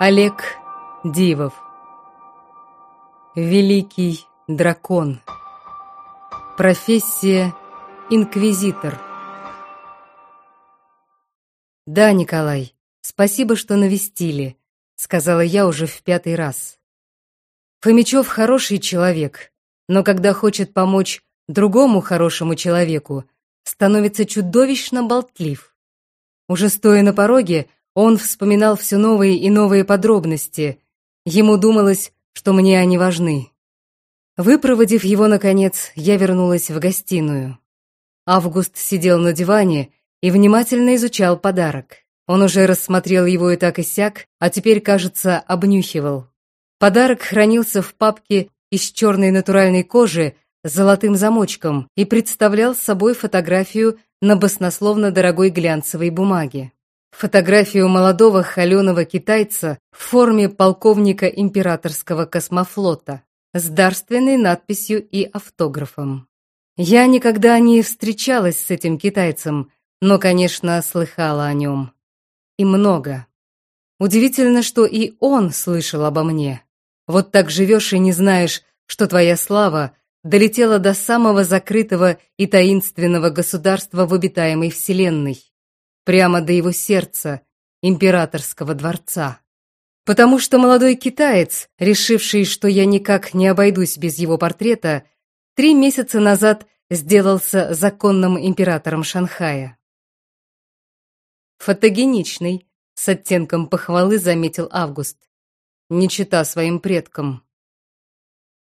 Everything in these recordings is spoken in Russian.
Олег Дивов Великий дракон Профессия инквизитор Да, Николай, спасибо, что навестили, сказала я уже в пятый раз. Фомичев хороший человек, но когда хочет помочь другому хорошему человеку, становится чудовищно болтлив. Уже стоя на пороге, он вспоминал все новые и новые подробности. Ему думалось, что мне они важны. Выпроводив его, наконец, я вернулась в гостиную. Август сидел на диване и внимательно изучал подарок. Он уже рассмотрел его и так и сяк, а теперь, кажется, обнюхивал. Подарок хранился в папке из черной натуральной кожи с золотым замочком и представлял собой фотографию на баснословно дорогой глянцевой бумаге фотографию молодого холеного китайца в форме полковника императорского космофлота с дарственной надписью и автографом. Я никогда не встречалась с этим китайцем, но, конечно, слыхала о нем. И много. Удивительно, что и он слышал обо мне. Вот так живешь и не знаешь, что твоя слава долетела до самого закрытого и таинственного государства в обитаемой вселенной прямо до его сердца, императорского дворца. Потому что молодой китаец, решивший, что я никак не обойдусь без его портрета, три месяца назад сделался законным императором Шанхая. Фотогеничный, с оттенком похвалы заметил Август. Не чита своим предкам.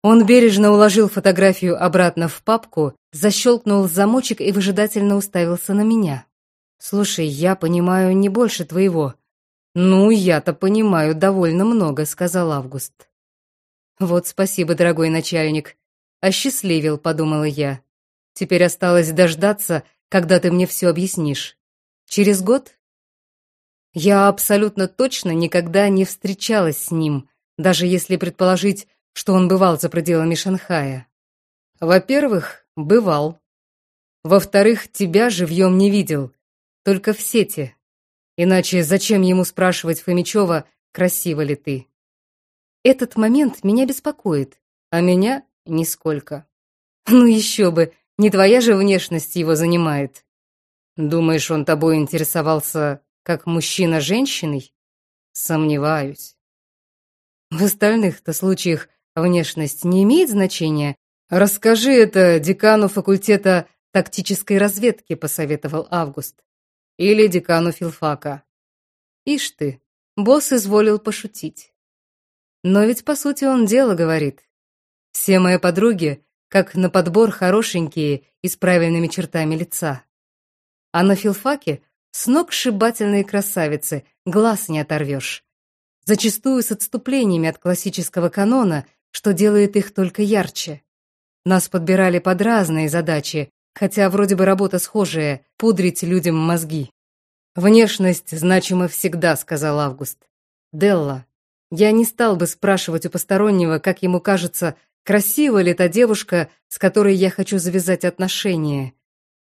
Он бережно уложил фотографию обратно в папку, защелкнул замочек и выжидательно уставился на меня. «Слушай, я понимаю не больше твоего». «Ну, я-то понимаю довольно много», — сказал Август. «Вот спасибо, дорогой начальник. Осчастливил», — подумала я. «Теперь осталось дождаться, когда ты мне все объяснишь. Через год?» Я абсолютно точно никогда не встречалась с ним, даже если предположить, что он бывал за пределами Шанхая. Во-первых, бывал. Во-вторых, тебя живьем не видел, только в сети. Иначе зачем ему спрашивать Фомичева, красива ли ты? Этот момент меня беспокоит, а меня нисколько. Ну еще бы, не твоя же внешность его занимает. Думаешь, он тобой интересовался как мужчина женщиной? Сомневаюсь. В остальных-то случаях внешность не имеет значения. Расскажи это декану факультета тактической разведки, посоветовал Август или декану филфака. Ишь ты, босс изволил пошутить. Но ведь по сути он дело говорит. Все мои подруги, как на подбор, хорошенькие и с правильными чертами лица. А на филфаке сногсшибательные красавицы, глаз не оторвешь. Зачастую с отступлениями от классического канона, что делает их только ярче. Нас подбирали под разные задачи, хотя вроде бы работа схожая — пудрить людям мозги. «Внешность значима всегда», — сказал Август. «Делла, я не стал бы спрашивать у постороннего, как ему кажется, красива ли та девушка, с которой я хочу завязать отношения.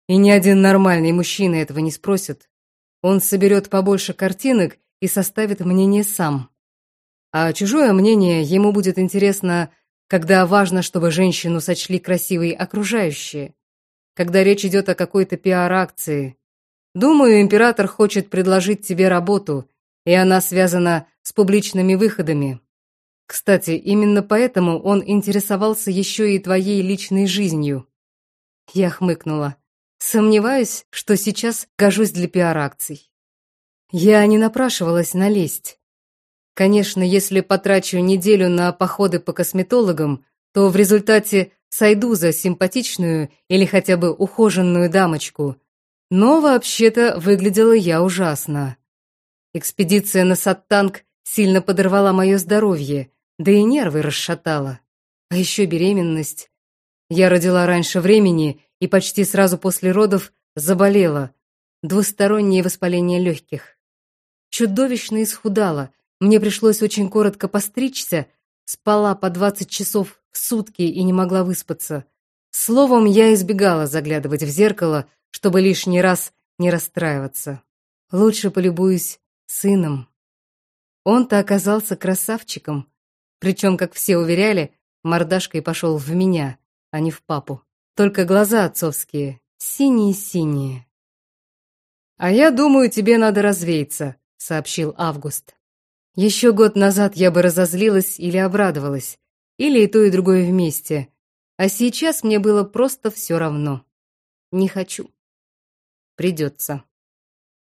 И ни один нормальный мужчина этого не спросит. Он соберет побольше картинок и составит мнение сам. А чужое мнение ему будет интересно, когда важно, чтобы женщину сочли красивой окружающие когда речь идет о какой-то пиар-акции. Думаю, император хочет предложить тебе работу, и она связана с публичными выходами. Кстати, именно поэтому он интересовался еще и твоей личной жизнью. Я хмыкнула. Сомневаюсь, что сейчас гожусь для пиар-акций. Я не напрашивалась на лесть. Конечно, если потрачу неделю на походы по косметологам, то в результате сойду за симпатичную или хотя бы ухоженную дамочку. Но вообще-то выглядела я ужасно. Экспедиция на Саттанг сильно подорвала мое здоровье, да и нервы расшатала. А еще беременность. Я родила раньше времени и почти сразу после родов заболела. Двустороннее воспаление легких. Чудовищно исхудала. Мне пришлось очень коротко постричься, спала по 20 часов сутки и не могла выспаться. Словом, я избегала заглядывать в зеркало, чтобы лишний раз не расстраиваться. Лучше полюбуюсь сыном. Он-то оказался красавчиком. Причем, как все уверяли, мордашкой пошел в меня, а не в папу. Только глаза отцовские, синие-синие. «А я думаю, тебе надо развеяться», — сообщил Август. Еще год назад я бы разозлилась или обрадовалась, или и то, и другое вместе. А сейчас мне было просто все равно. Не хочу. Придется.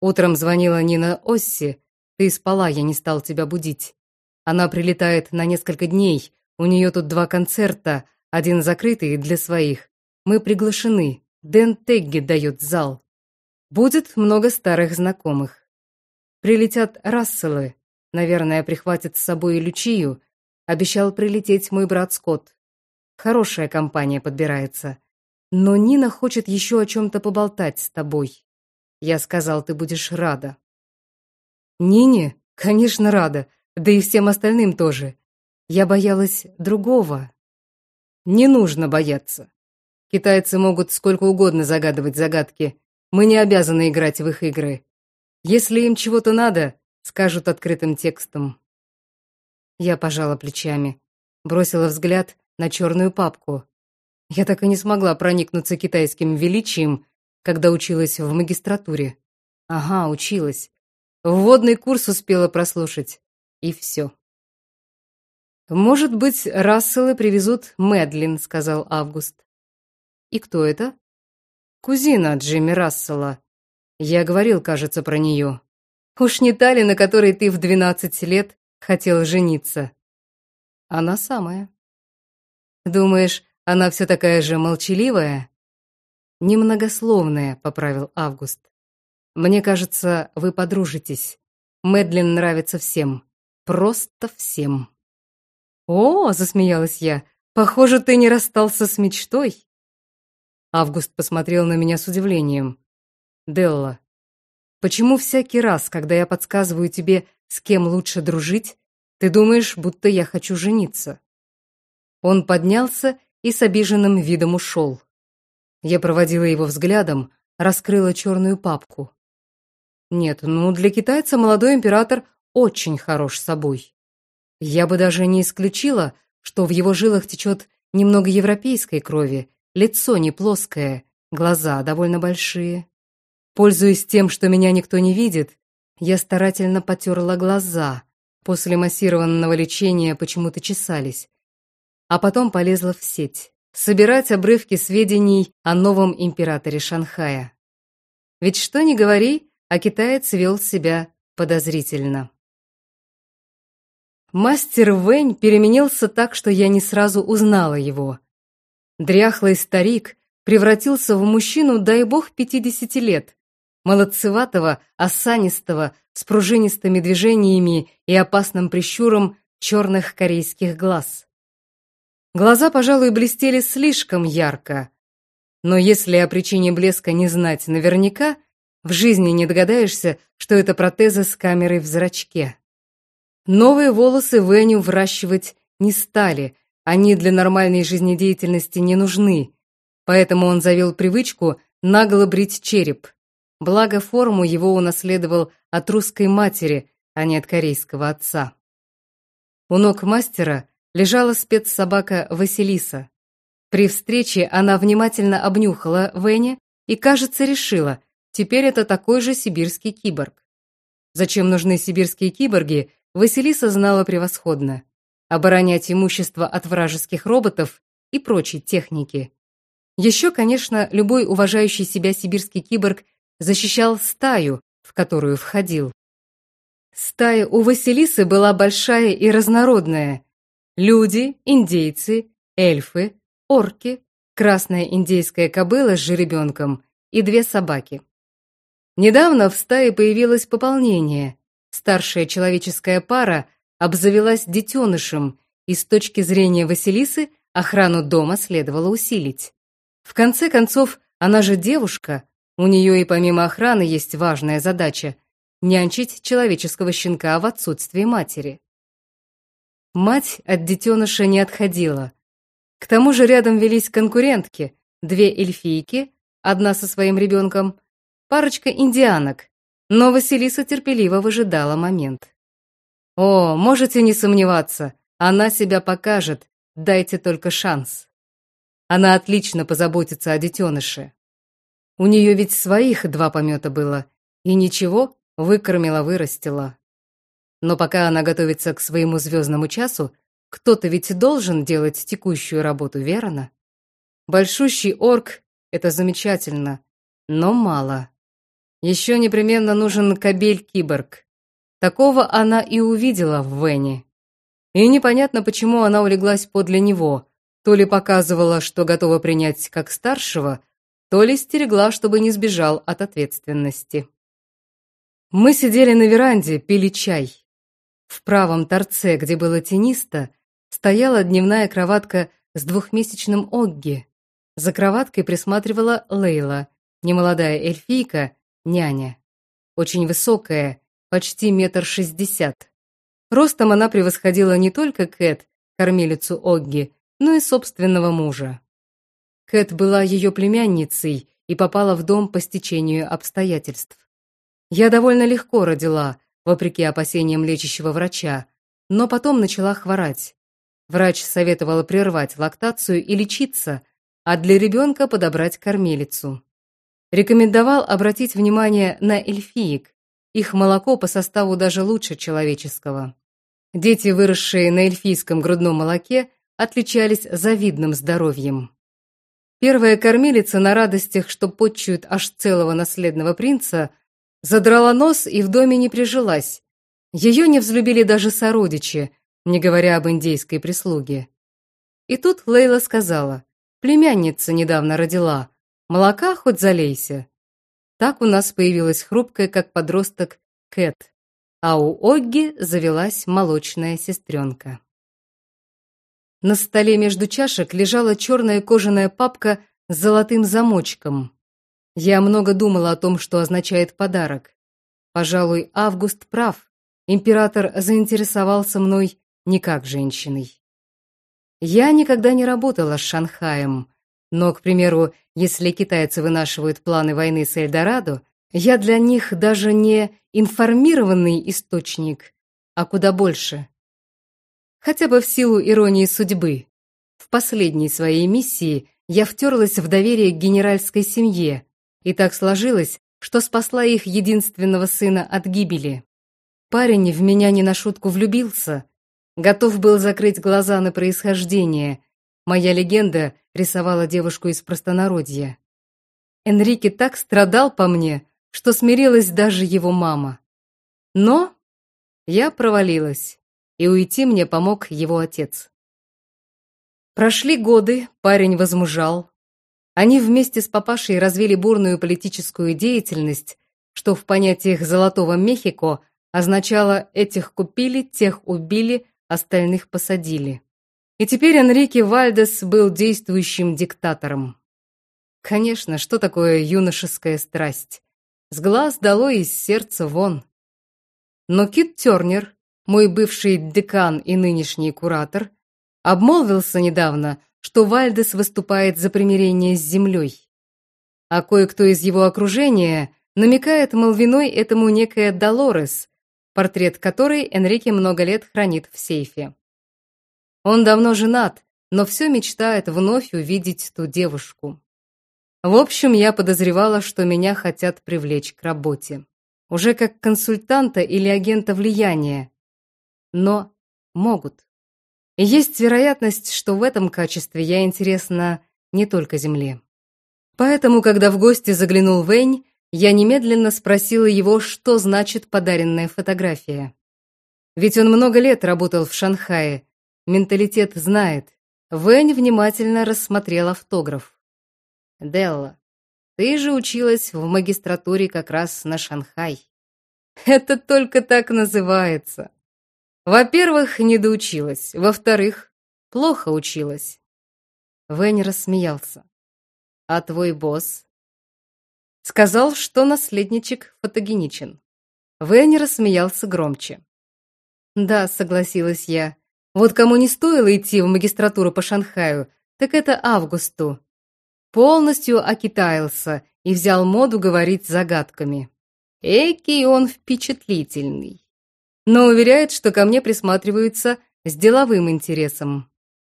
Утром звонила Нина Осси. Ты спала, я не стал тебя будить. Она прилетает на несколько дней. У нее тут два концерта, один закрытый для своих. Мы приглашены. Дэн Тегги дает зал. Будет много старых знакомых. Прилетят Расселы, Наверное, прихватит с собой и Лючию. Обещал прилететь мой брат Скотт. Хорошая компания подбирается. Но Нина хочет еще о чем-то поболтать с тобой. Я сказал, ты будешь рада. Нине? Конечно, рада. Да и всем остальным тоже. Я боялась другого. Не нужно бояться. Китайцы могут сколько угодно загадывать загадки. Мы не обязаны играть в их игры. Если им чего-то надо, скажут открытым текстом. Я пожала плечами, бросила взгляд на черную папку. Я так и не смогла проникнуться китайским величием, когда училась в магистратуре. Ага, училась. Вводный курс успела прослушать. И все. «Может быть, Расселы привезут Мэдлин», — сказал Август. «И кто это?» «Кузина Джимми Рассела. Я говорил, кажется, про нее. Уж не та ли, на которой ты в двенадцать лет хотел жениться? Она самая. Думаешь, она все такая же молчаливая? Немногословная, поправил Август. Мне кажется, вы подружитесь. Мэдлин нравится всем. Просто всем. О, засмеялась я. Похоже, ты не расстался с мечтой. Август посмотрел на меня с удивлением. Делла, Почему всякий раз, когда я подсказываю тебе, с кем лучше дружить, ты думаешь, будто я хочу жениться?» Он поднялся и с обиженным видом ушел. Я проводила его взглядом, раскрыла черную папку. Нет, ну для китайца молодой император очень хорош собой. Я бы даже не исключила, что в его жилах течет немного европейской крови, лицо не плоское, глаза довольно большие. Пользуясь тем, что меня никто не видит, я старательно потерла глаза. После массированного лечения почему-то чесались. А потом полезла в сеть. Собирать обрывки сведений о новом императоре Шанхая. Ведь что ни говори, а китаец вел себя подозрительно. Мастер Вэнь переменился так, что я не сразу узнала его. Дряхлый старик превратился в мужчину, дай бог, пятидесяти лет, молодцеватого, осанистого, с пружинистыми движениями и опасным прищуром черных корейских глаз. Глаза, пожалуй, блестели слишком ярко, но если о причине блеска не знать наверняка, в жизни не догадаешься, что это протезы с камерой в зрачке. Новые волосы Веню выращивать не стали, они для нормальной жизнедеятельности не нужны, поэтому он завел привычку нагло брить череп. Благо, форму его унаследовал от русской матери, а не от корейского отца. У ног мастера лежала спецсобака Василиса. При встрече она внимательно обнюхала Вене и, кажется, решила, теперь это такой же сибирский киборг. Зачем нужны сибирские киборги, Василиса знала превосходно. Оборонять имущество от вражеских роботов и прочей техники. Еще, конечно, любой уважающий себя сибирский киборг – защищал стаю, в которую входил. Стая у Василисы была большая и разнородная. Люди, индейцы, эльфы, орки, красная индейская кобыла с жеребенком и две собаки. Недавно в стае появилось пополнение. Старшая человеческая пара обзавелась детенышем, и с точки зрения Василисы охрану дома следовало усилить. В конце концов, она же девушка, у нее и помимо охраны есть важная задача – нянчить человеческого щенка в отсутствие матери. Мать от детеныша не отходила. К тому же рядом велись конкурентки, две эльфийки, одна со своим ребенком, парочка индианок, но Василиса терпеливо выжидала момент. О, можете не сомневаться, она себя покажет, дайте только шанс. Она отлично позаботится о детеныше. У нее ведь своих два помета было, и ничего, выкормила, вырастила. Но пока она готовится к своему звездному часу, кто-то ведь должен делать текущую работу, верно? Большущий орк — это замечательно, но мало. Еще непременно нужен кабель-киборг. Такого она и увидела в Вене. И непонятно, почему она улеглась подле него, то ли показывала, что готова принять как старшего, то ли стерегла, чтобы не сбежал от ответственности. Мы сидели на веранде, пили чай. В правом торце, где было тенисто, стояла дневная кроватка с двухмесячным Огги. За кроваткой присматривала Лейла, немолодая эльфийка, няня. Очень высокая, почти метр шестьдесят. Ростом она превосходила не только Кэт, кормилицу Огги, но и собственного мужа. Кэт была ее племянницей и попала в дом по стечению обстоятельств. Я довольно легко родила, вопреки опасениям лечащего врача, но потом начала хворать. Врач советовала прервать лактацию и лечиться, а для ребенка подобрать кормилицу. Рекомендовал обратить внимание на эльфиек. Их молоко по составу даже лучше человеческого. Дети, выросшие на эльфийском грудном молоке, отличались завидным здоровьем. Первая кормилица на радостях, что подчует аж целого наследного принца, задрала нос и в доме не прижилась. Ее не взлюбили даже сородичи, не говоря об индейской прислуге. И тут Лейла сказала, племянница недавно родила, молока хоть залейся. Так у нас появилась хрупкая, как подросток, Кэт, а у Огги завелась молочная сестренка. На столе между чашек лежала черная кожаная папка с золотым замочком. Я много думала о том, что означает подарок. Пожалуй, Август прав. Император заинтересовался мной не как женщиной. Я никогда не работала с Шанхаем, но, к примеру, если китайцы вынашивают планы войны с Эльдорадо, я для них даже не информированный источник, а куда больше. Хотя бы в силу иронии судьбы. В последней своей миссии я втерлась в доверие к генеральской семье, и так сложилось, что спасла их единственного сына от гибели. Парень в меня не на шутку влюбился, готов был закрыть глаза на происхождение. Моя легенда рисовала девушку из простонародья. Энрике так страдал по мне, что смирилась даже его мама. Но я провалилась и уйти мне помог его отец. Прошли годы, парень возмужал. Они вместе с папашей развили бурную политическую деятельность, что в понятиях «золотого Мехико» означало «этих купили, тех убили, остальных посадили». И теперь Энрике Вальдес был действующим диктатором. Конечно, что такое юношеская страсть? С глаз дало из сердца вон. Но Кит Тернер, мой бывший декан и нынешний куратор, обмолвился недавно, что Вальдес выступает за примирение с землей. А кое-кто из его окружения намекает, мол, виной этому некая Долорес, портрет которой Энрике много лет хранит в сейфе. Он давно женат, но все мечтает вновь увидеть ту девушку. В общем, я подозревала, что меня хотят привлечь к работе. Уже как консультанта или агента влияния, но могут. И есть вероятность, что в этом качестве я интересна не только Земле. Поэтому, когда в гости заглянул Вэнь, я немедленно спросила его, что значит подаренная фотография. Ведь он много лет работал в Шанхае, менталитет знает. Вэнь внимательно рассмотрел автограф. «Делла, ты же училась в магистратуре как раз на Шанхай». «Это только так называется», во-первых, не доучилась. Во-вторых, плохо училась. Вэнь рассмеялся. А твой босс? Сказал, что наследничек фотогеничен. Вэнь рассмеялся громче. Да, согласилась я. Вот кому не стоило идти в магистратуру по Шанхаю, так это Августу. Полностью окитаился и взял моду говорить загадками. Экий он впечатлительный. Но уверяет, что ко мне присматриваются с деловым интересом.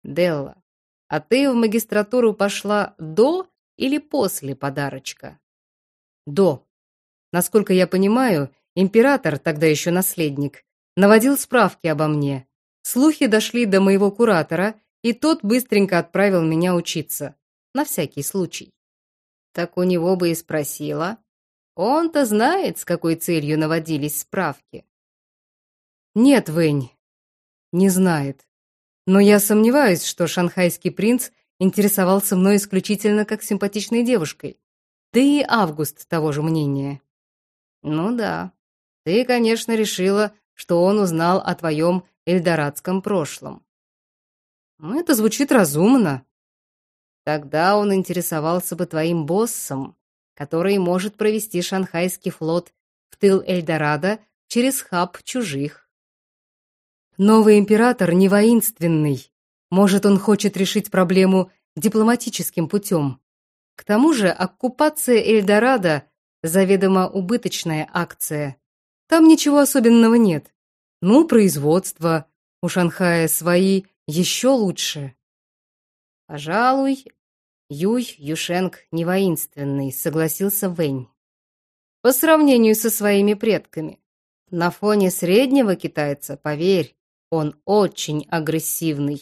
Делла, а ты в магистратуру пошла до или после подарочка? До. Насколько я понимаю, император, тогда еще наследник, наводил справки обо мне. Слухи дошли до моего куратора, и тот быстренько отправил меня учиться. На всякий случай. Так у него бы и спросила. Он-то знает, с какой целью наводились справки. Нет, Вэнь, не знает. Но я сомневаюсь, что шанхайский принц интересовался мной исключительно как симпатичной девушкой. Да и Август того же мнения. Ну да, ты, конечно, решила, что он узнал о твоем эльдорадском прошлом. Ну, это звучит разумно. Тогда он интересовался бы твоим боссом, который может провести шанхайский флот в тыл Эльдорадо через хаб чужих. Новый император не воинственный. Может, он хочет решить проблему дипломатическим путем. К тому же оккупация Эльдорадо – заведомо убыточная акция. Там ничего особенного нет. Ну, производство. У Шанхая свои еще лучше. Пожалуй, Юй Юшенг не воинственный, согласился Вэнь. По сравнению со своими предками. На фоне среднего китайца, поверь, он очень агрессивный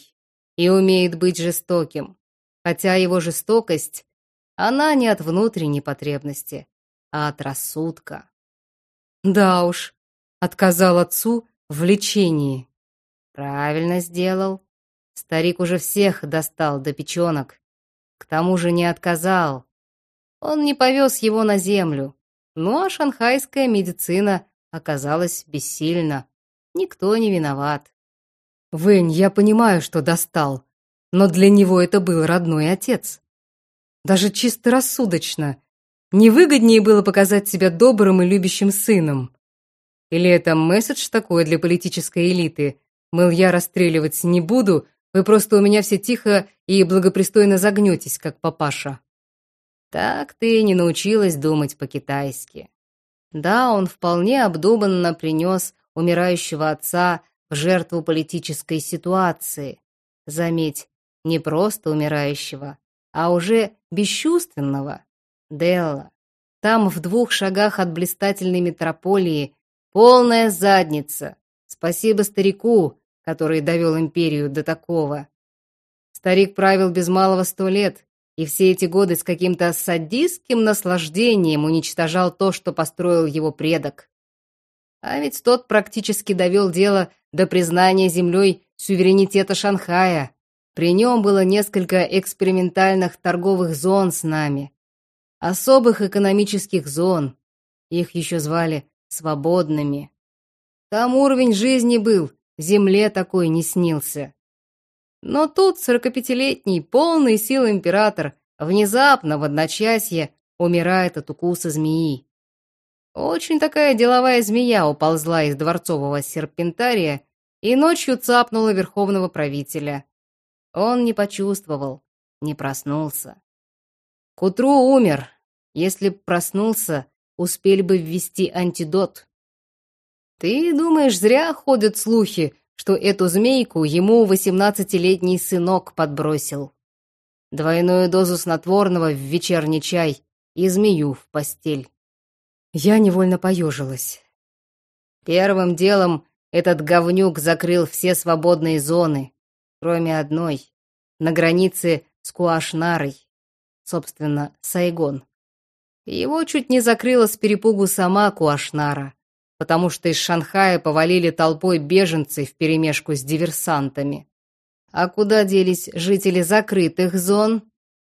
и умеет быть жестоким, хотя его жестокость, она не от внутренней потребности, а от рассудка. Да уж, отказал отцу в лечении. Правильно сделал. Старик уже всех достал до печенок. К тому же не отказал. Он не повез его на землю. Ну а шанхайская медицина оказалась бессильна. Никто не виноват. Вэнь, я понимаю, что достал, но для него это был родной отец. Даже чисто рассудочно. Невыгоднее было показать себя добрым и любящим сыном. Или это месседж такой для политической элиты? Мыл, я расстреливать не буду, вы просто у меня все тихо и благопристойно загнетесь, как папаша. Так ты не научилась думать по-китайски. Да, он вполне обдуманно принес умирающего отца в жертву политической ситуации. Заметь, не просто умирающего, а уже бесчувственного. Делла, там в двух шагах от блистательной метрополии полная задница. Спасибо старику, который довел империю до такого. Старик правил без малого сто лет, и все эти годы с каким-то садистским наслаждением уничтожал то, что построил его предок. А ведь тот практически довел дело до признания землей суверенитета Шанхая. При нем было несколько экспериментальных торговых зон с нами. Особых экономических зон. Их еще звали свободными. Там уровень жизни был, земле такой не снился. Но тут сорокапятилетний, полный сил император внезапно в одночасье умирает от укуса змеи. Очень такая деловая змея уползла из дворцового серпентария и ночью цапнула верховного правителя. Он не почувствовал, не проснулся. К утру умер. Если б проснулся, успели бы ввести антидот. Ты думаешь, зря ходят слухи, что эту змейку ему восемнадцатилетний сынок подбросил. Двойную дозу снотворного в вечерний чай и змею в постель. Я невольно поежилась. Первым делом этот говнюк закрыл все свободные зоны, кроме одной, на границе с Куашнарой, собственно, Сайгон. Его чуть не закрыла с перепугу сама Куашнара, потому что из Шанхая повалили толпой беженцы вперемешку с диверсантами. А куда делись жители закрытых зон?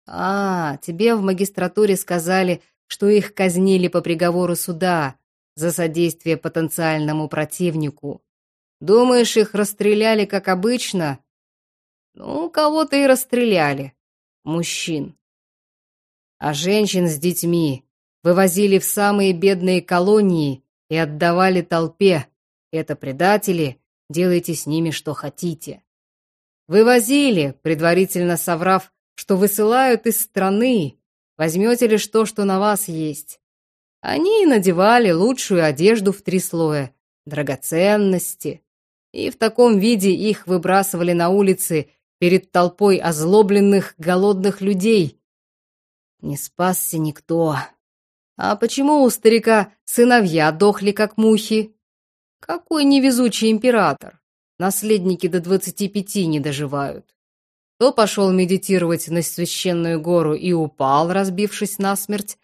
А, тебе в магистратуре сказали, что их казнили по приговору суда за содействие потенциальному противнику. Думаешь, их расстреляли, как обычно? Ну, кого-то и расстреляли. Мужчин. А женщин с детьми вывозили в самые бедные колонии и отдавали толпе. Это предатели, делайте с ними что хотите. Вывозили, предварительно соврав, что высылают из страны, Возьмете лишь то, что на вас есть. Они надевали лучшую одежду в три слоя, драгоценности. И в таком виде их выбрасывали на улицы перед толпой озлобленных, голодных людей. Не спасся никто. А почему у старика сыновья дохли, как мухи? Какой невезучий император! Наследники до двадцати пяти не доживают. То пошел медитировать на священную гору и упал, разбившись насмерть,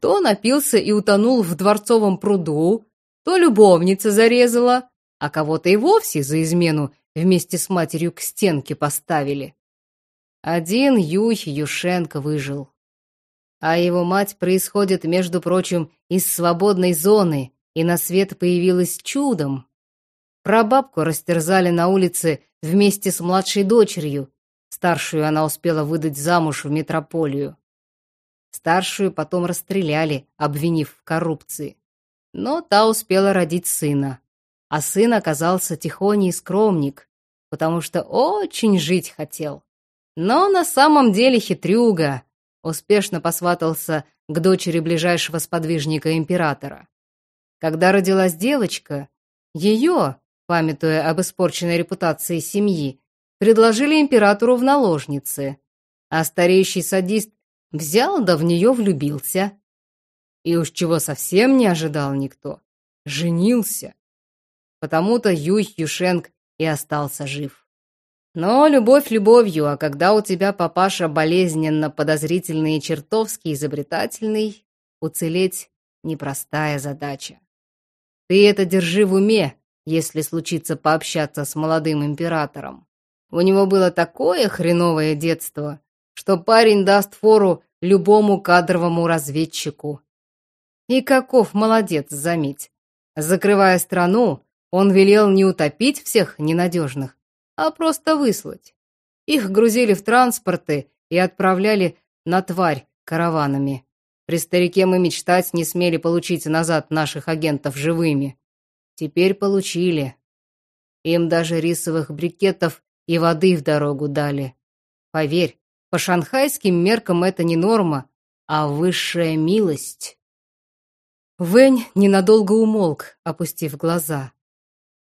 то напился и утонул в дворцовом пруду, то любовница зарезала, а кого-то и вовсе за измену вместе с матерью к стенке поставили. Один Юй Юшенко выжил. А его мать происходит, между прочим, из свободной зоны, и на свет появилась чудом. Прабабку растерзали на улице вместе с младшей дочерью. Старшую она успела выдать замуж в метрополию. Старшую потом расстреляли, обвинив в коррупции. Но та успела родить сына. А сын оказался тихоней скромник, потому что очень жить хотел. Но на самом деле хитрюга. Успешно посватался к дочери ближайшего сподвижника императора. Когда родилась девочка, ее, памятуя об испорченной репутации семьи, предложили императору в наложницы, а стареющий садист взял да в нее влюбился. И уж чего совсем не ожидал никто. Женился. Потому-то Юй Юшенк и остался жив. Но любовь любовью, а когда у тебя папаша болезненно подозрительный и чертовски изобретательный, уцелеть непростая задача. Ты это держи в уме, если случится пообщаться с молодым императором. У него было такое хреновое детство, что парень даст фору любому кадровому разведчику. И каков молодец, заметь. Закрывая страну, он велел не утопить всех ненадежных, а просто выслать. Их грузили в транспорты и отправляли на тварь караванами. При старике мы мечтать не смели получить назад наших агентов живыми. Теперь получили. Им даже рисовых брикетов и воды в дорогу дали. Поверь, по шанхайским меркам это не норма, а высшая милость. Вэнь ненадолго умолк, опустив глаза.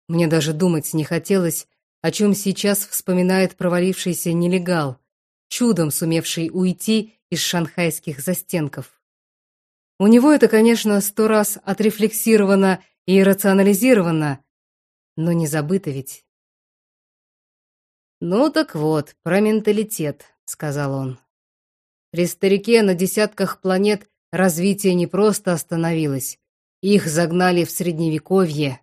Мне даже думать не хотелось, о чем сейчас вспоминает провалившийся нелегал, чудом сумевший уйти из шанхайских застенков. У него это, конечно, сто раз отрефлексировано и рационализировано, но не забыто ведь. «Ну так вот, про менталитет», — сказал он. «При старике на десятках планет развитие не просто остановилось, их загнали в средневековье.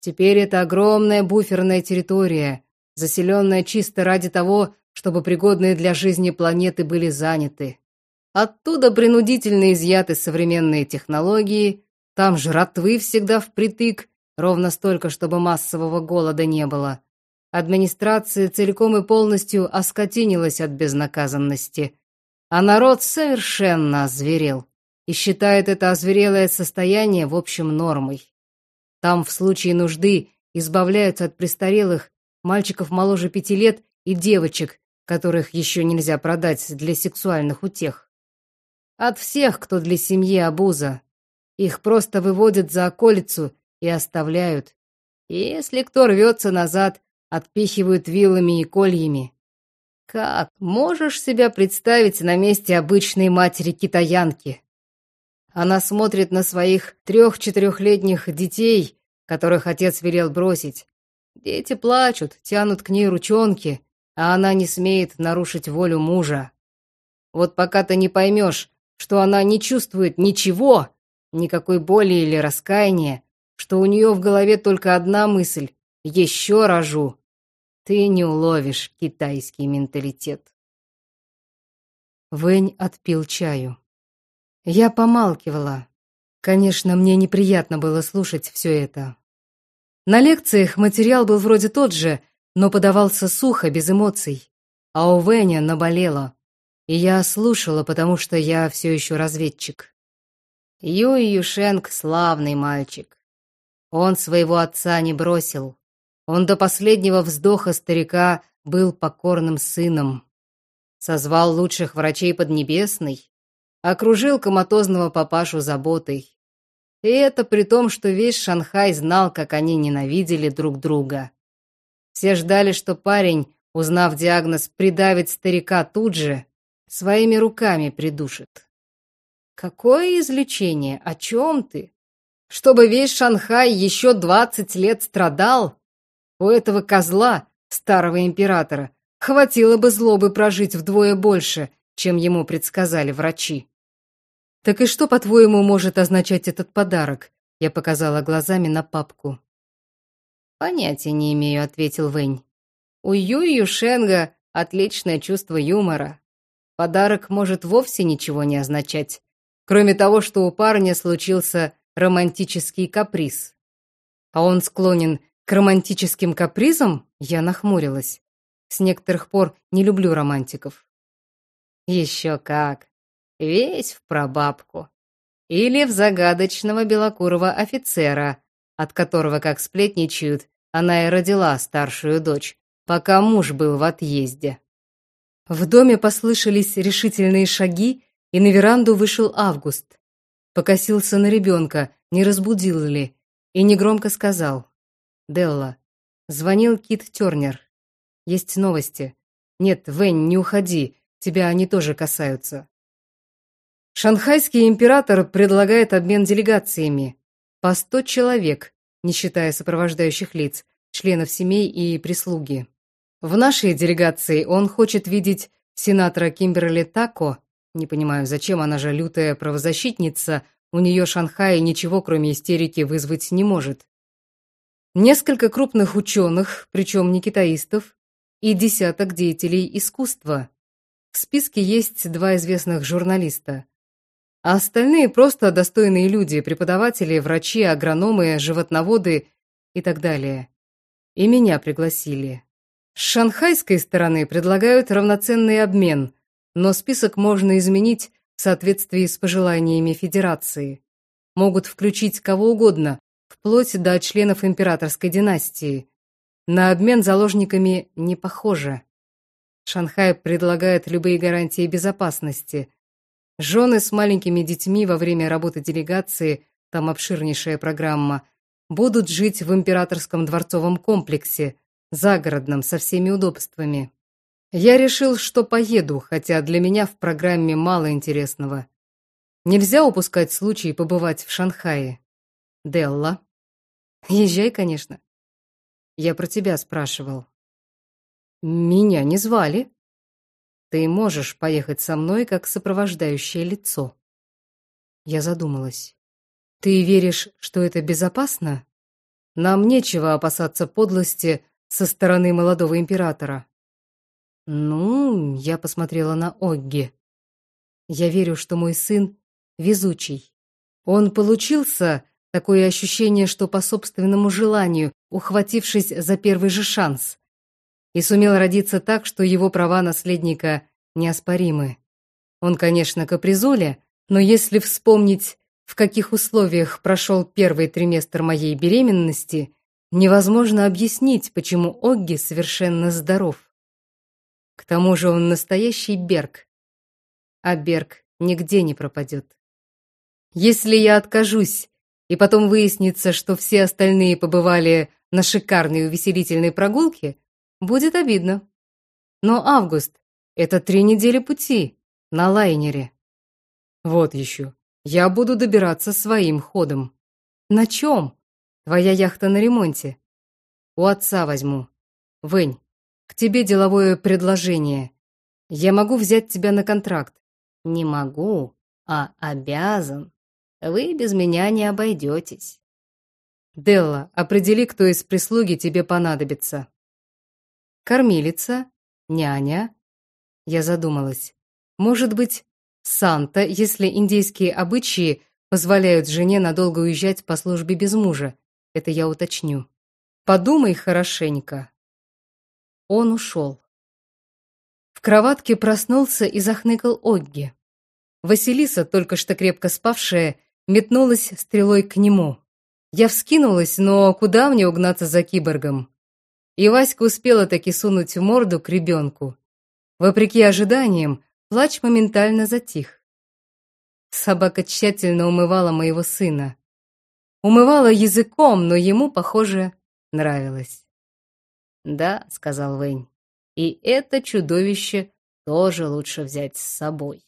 Теперь это огромная буферная территория, заселенная чисто ради того, чтобы пригодные для жизни планеты были заняты. Оттуда принудительно изъяты современные технологии, там жратвы всегда впритык, ровно столько, чтобы массового голода не было. Администрация целиком и полностью оскотинилась от безнаказанности, а народ совершенно озверел и считает это озверелое состояние в общем нормой. Там в случае нужды избавляются от престарелых мальчиков моложе пяти лет и девочек, которых еще нельзя продать для сексуальных утех. От всех, кто для семьи обуза. Их просто выводят за околицу и оставляют. И если кто рвется назад, отпихивают вилами и кольями. Как можешь себя представить на месте обычной матери-китаянки? Она смотрит на своих трех-четырехлетних детей, которых отец велел бросить. Дети плачут, тянут к ней ручонки, а она не смеет нарушить волю мужа. Вот пока ты не поймешь, что она не чувствует ничего, никакой боли или раскаяния, что у нее в голове только одна мысль — «еще рожу», ты не уловишь китайский менталитет. Вэнь отпил чаю. Я помалкивала. Конечно, мне неприятно было слушать все это. На лекциях материал был вроде тот же, но подавался сухо, без эмоций. А у Вэня наболело. И я слушала, потому что я все еще разведчик. Юй Юшенк — славный мальчик. Он своего отца не бросил. Он до последнего вздоха старика был покорным сыном. Созвал лучших врачей Поднебесной, окружил коматозного папашу заботой. И это при том, что весь Шанхай знал, как они ненавидели друг друга. Все ждали, что парень, узнав диагноз, придавит старика тут же, своими руками придушит. Какое излечение? О чем ты? Чтобы весь Шанхай еще двадцать лет страдал? У этого козла, старого императора, хватило бы злобы прожить вдвое больше, чем ему предсказали врачи. «Так и что, по-твоему, может означать этот подарок?» Я показала глазами на папку. «Понятия не имею», — ответил Вэнь. «У Юй Юшенга отличное чувство юмора. Подарок может вовсе ничего не означать, кроме того, что у парня случился романтический каприз. А он склонен к романтическим капризам? Я нахмурилась. С некоторых пор не люблю романтиков. Еще как. Весь в прабабку. Или в загадочного белокурого офицера, от которого, как сплетничают, она и родила старшую дочь, пока муж был в отъезде. В доме послышались решительные шаги, и на веранду вышел Август. Покосился на ребенка, не разбудил ли, и негромко сказал. «Делла, звонил Кит Тернер. Есть новости. Нет, Вэнь, не уходи, тебя они тоже касаются. Шанхайский император предлагает обмен делегациями. По сто человек, не считая сопровождающих лиц, членов семей и прислуги. В нашей делегации он хочет видеть сенатора Кимберли Тако. Не понимаю, зачем она же лютая правозащитница, у нее Шанхай ничего, кроме истерики, вызвать не может. Несколько крупных ученых, причем не китаистов, и десяток деятелей искусства. В списке есть два известных журналиста а остальные просто достойные люди, преподаватели, врачи, агрономы, животноводы и так далее. И меня пригласили. С шанхайской стороны предлагают равноценный обмен, но список можно изменить в соответствии с пожеланиями Федерации. Могут включить кого угодно, вплоть до членов императорской династии. На обмен заложниками не похоже. Шанхай предлагает любые гарантии безопасности – Жены с маленькими детьми во время работы делегации, там обширнейшая программа, будут жить в императорском дворцовом комплексе, загородном, со всеми удобствами. Я решил, что поеду, хотя для меня в программе мало интересного. Нельзя упускать случай побывать в Шанхае. Делла. Езжай, конечно. Я про тебя спрашивал. Меня не звали. Ты можешь поехать со мной как сопровождающее лицо. Я задумалась. Ты веришь, что это безопасно? Нам нечего опасаться подлости со стороны молодого императора. Ну, я посмотрела на Огги. Я верю, что мой сын везучий. Он получился, такое ощущение, что по собственному желанию, ухватившись за первый же шанс и сумел родиться так, что его права наследника неоспоримы. Он, конечно, капризуля, но если вспомнить, в каких условиях прошел первый триместр моей беременности, невозможно объяснить, почему Огги совершенно здоров. К тому же он настоящий Берг, а Берг нигде не пропадет. Если я откажусь, и потом выяснится, что все остальные побывали на шикарной увеселительной прогулке, Будет обидно. Но август — это три недели пути на лайнере. Вот еще. Я буду добираться своим ходом. На чем? Твоя яхта на ремонте. У отца возьму. Вэнь, к тебе деловое предложение. Я могу взять тебя на контракт. Не могу, а обязан. Вы без меня не обойдетесь. Делла, определи, кто из прислуги тебе понадобится. Кормилица? Няня? Я задумалась. Может быть, Санта, если индейские обычаи позволяют жене надолго уезжать по службе без мужа. Это я уточню. Подумай хорошенько. Он ушел. В кроватке проснулся и захныкал Огги. Василиса, только что крепко спавшая, метнулась стрелой к нему. Я вскинулась, но куда мне угнаться за киборгом? и Васька успела таки сунуть морду к ребенку. Вопреки ожиданиям, плач моментально затих. Собака тщательно умывала моего сына. умывала языком, но ему, похоже, нравилось. «Да», — сказал Вэнь, — «и это чудовище тоже лучше взять с собой».